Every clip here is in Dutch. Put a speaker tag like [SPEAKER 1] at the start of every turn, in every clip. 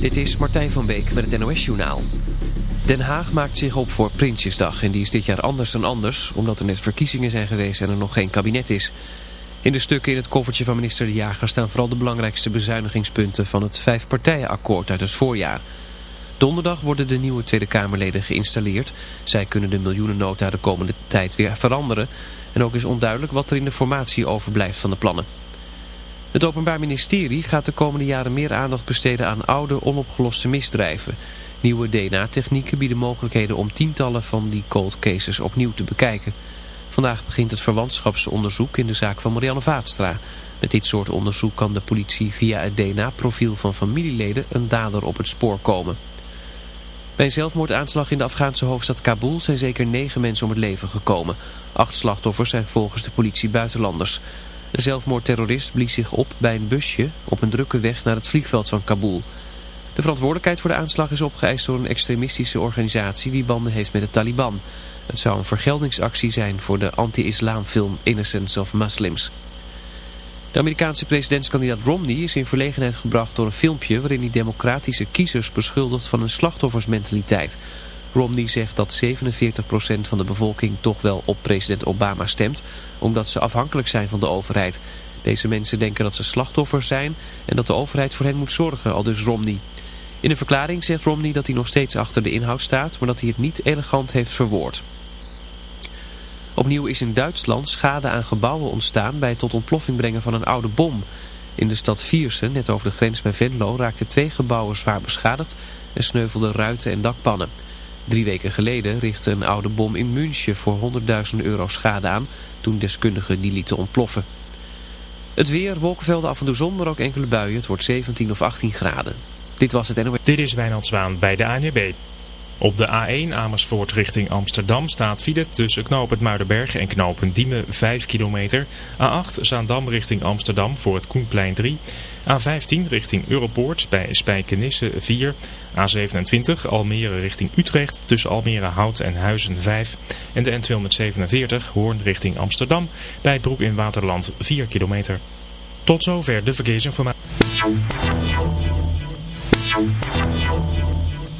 [SPEAKER 1] Dit is Martijn van Beek met het NOS-journaal. Den Haag maakt zich op voor Prinsjesdag en die is dit jaar anders dan anders... omdat er net verkiezingen zijn geweest en er nog geen kabinet is. In de stukken in het koffertje van minister De Jager staan vooral de belangrijkste bezuinigingspunten... van het vijfpartijenakkoord uit het voorjaar. Donderdag worden de nieuwe Tweede Kamerleden geïnstalleerd. Zij kunnen de miljoenennota de komende tijd weer veranderen... en ook is onduidelijk wat er in de formatie overblijft van de plannen. Het Openbaar Ministerie gaat de komende jaren meer aandacht besteden aan oude, onopgeloste misdrijven. Nieuwe DNA-technieken bieden mogelijkheden om tientallen van die cold cases opnieuw te bekijken. Vandaag begint het verwantschapsonderzoek in de zaak van Marianne Vaatstra. Met dit soort onderzoek kan de politie via het DNA-profiel van familieleden een dader op het spoor komen. Bij een zelfmoordaanslag in de Afghaanse hoofdstad Kabul zijn zeker negen mensen om het leven gekomen. Acht slachtoffers zijn volgens de politie buitenlanders. De zelfmoordterrorist blies zich op bij een busje op een drukke weg naar het vliegveld van Kabul. De verantwoordelijkheid voor de aanslag is opgeëist door een extremistische organisatie die banden heeft met de Taliban. Het zou een vergeldingsactie zijn voor de anti-islamfilm Innocence of Muslims. De Amerikaanse presidentskandidaat Romney is in verlegenheid gebracht door een filmpje waarin hij democratische kiezers beschuldigt van een slachtoffersmentaliteit. Romney zegt dat 47% van de bevolking toch wel op president Obama stemt, omdat ze afhankelijk zijn van de overheid. Deze mensen denken dat ze slachtoffers zijn en dat de overheid voor hen moet zorgen, al dus Romney. In een verklaring zegt Romney dat hij nog steeds achter de inhoud staat, maar dat hij het niet elegant heeft verwoord. Opnieuw is in Duitsland schade aan gebouwen ontstaan bij het tot ontploffing brengen van een oude bom. In de stad Viersen, net over de grens bij Venlo, raakten twee gebouwen zwaar beschadigd en sneuvelden ruiten en dakpannen. Drie weken geleden richtte een oude bom in München voor 100.000 euro schade aan toen deskundigen die lieten ontploffen. Het weer, wolkenvelden af en toe zon, maar ook enkele buien. Het wordt 17 of 18 graden. Dit was het NOS.
[SPEAKER 2] Dit is Wijnand Zwaan bij de ANWB. Op de A1 Amersfoort richting Amsterdam staat file tussen knooppunt Muidenberg en knooppunt Diemen 5 kilometer. A8 Zaandam richting Amsterdam voor het Koenplein 3. A15 richting Europoort bij Spijkenisse 4. A27 Almere richting Utrecht tussen Almere Hout en Huizen 5. En de N247 Hoorn richting Amsterdam bij Broek in Waterland 4 kilometer. Tot zover de verkeersinformatie.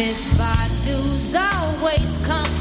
[SPEAKER 3] Miss Badu's always come.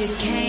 [SPEAKER 3] you came.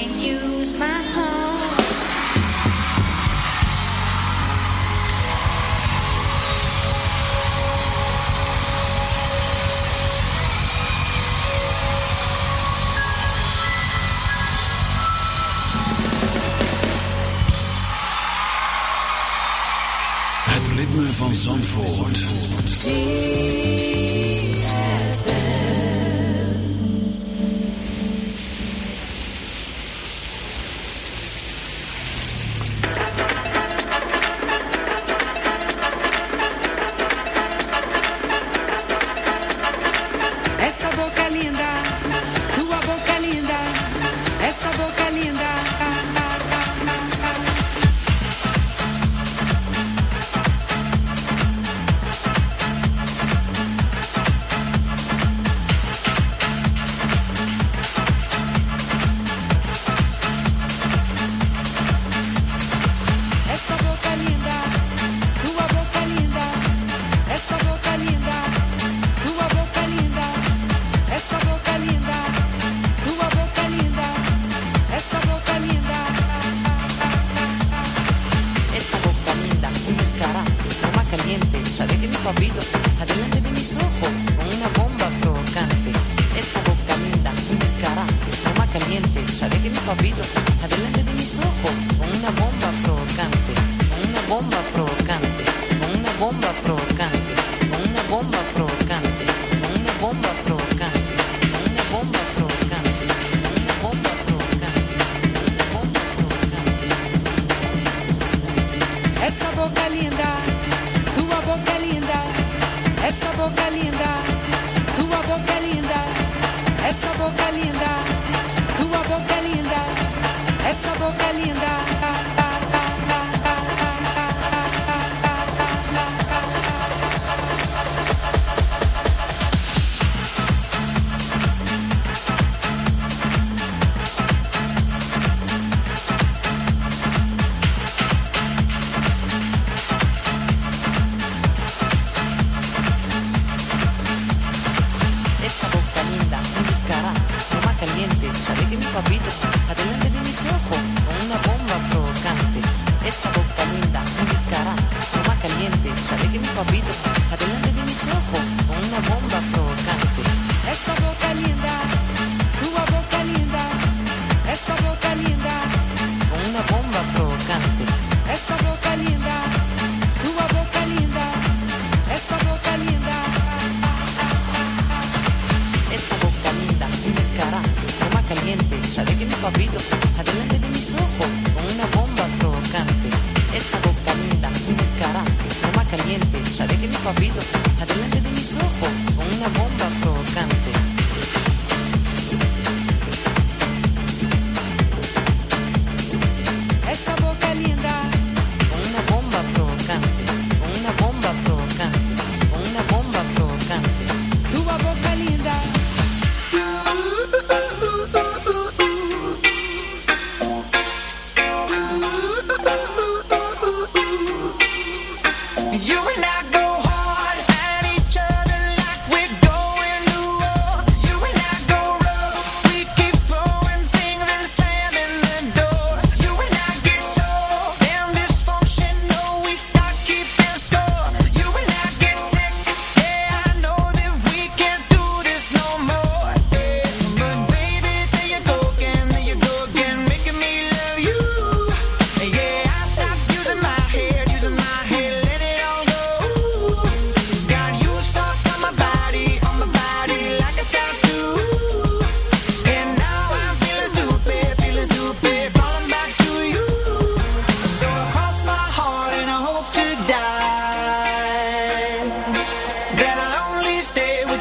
[SPEAKER 3] this trouble.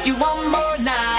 [SPEAKER 3] you
[SPEAKER 4] one more night.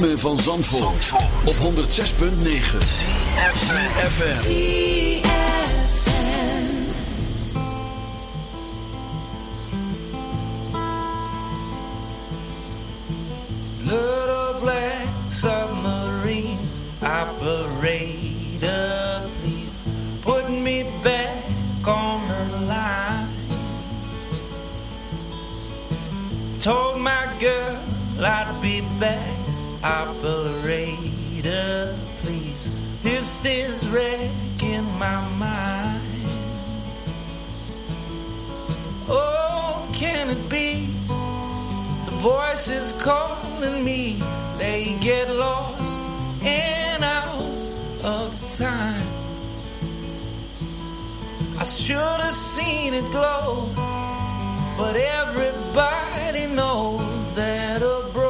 [SPEAKER 5] Ritme van Zandvoort, op 106.9 FM.
[SPEAKER 6] Little black submarines, operator, please put me back on the line. Told my girl I'd be back, operator, please. This is wrecking my mind. Oh, can it be? The voices calling me, they get lost and out of time. I should have seen it glow, but everybody knows that a broken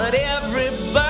[SPEAKER 6] But everybody